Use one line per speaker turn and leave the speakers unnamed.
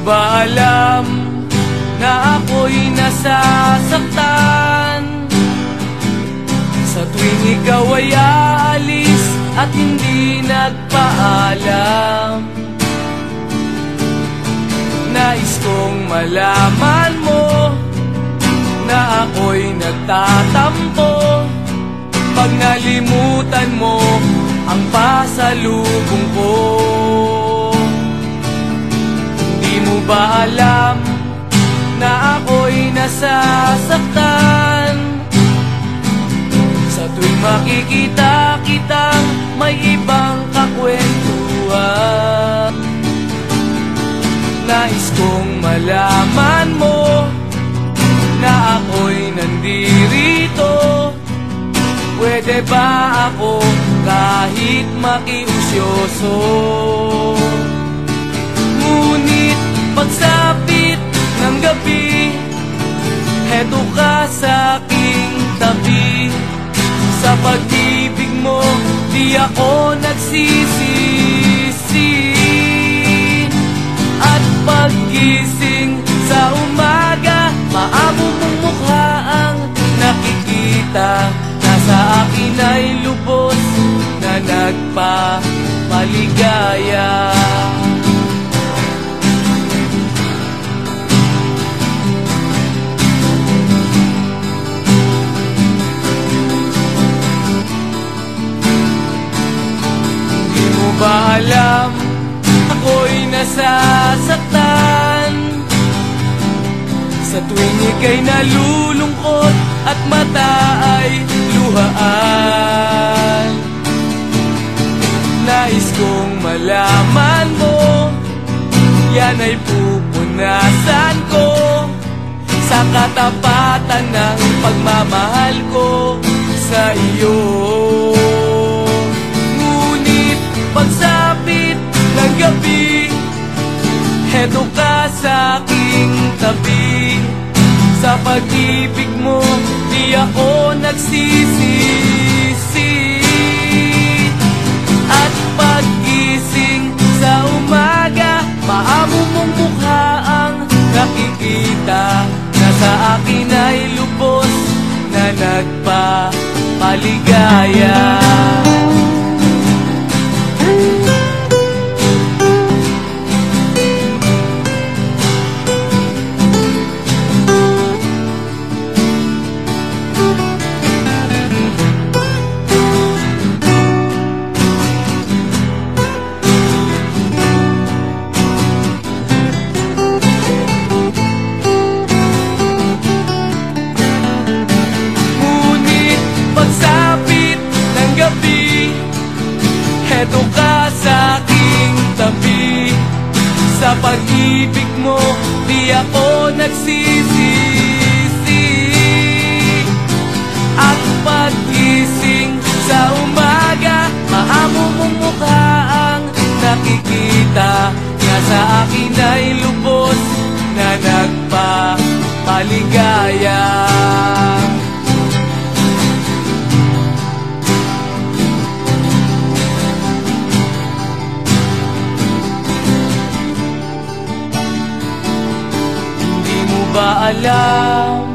ba alam na ako'y nasasaktan? Sa tuwing ikaw ay aalis at hindi nagpaalam Nais kong malaman mo na ako'y nagtatampo Pag nalimutan mo ang pasalubong ko ba alam na ako'y nasasaktan Sa tuwing makikita kitang may ibang kakwentuhan Nais kong malaman mo na ako'y nandirito Pwede ba ako kahit makiusyoso? Pagsapit ng gabi. Heto ka sa aking tabi. Sa pag-ibig mo di ako nagsisisi At paggising sa umaga Maamo mong mukha ang nakikita. Nasa akin ay lubos na nagpapaligaya ba alam ako'y nasasaktan. Sa tuwing ika'y nalulungkot at mata ay luhaan Nais kong malaman mo Yan ay pupunasan ko. Sa katapatan ng pagmamahal ko sa iyo pagsapit ng gabi. Heto ka sa aking tabi. Sa pag-ibig mo Di ako nagsisisi. At paggising sa umaga Maamo mong mukha ang nakikita Na sa akin ay lubos na nagpapaligaya Sa pag-ibig mo Di ako nagsisisi. At pag-gising sa umaga Maamo mong mukha ang nakikita. Nga sa akin ay lubos na nagpapaligaya ba alam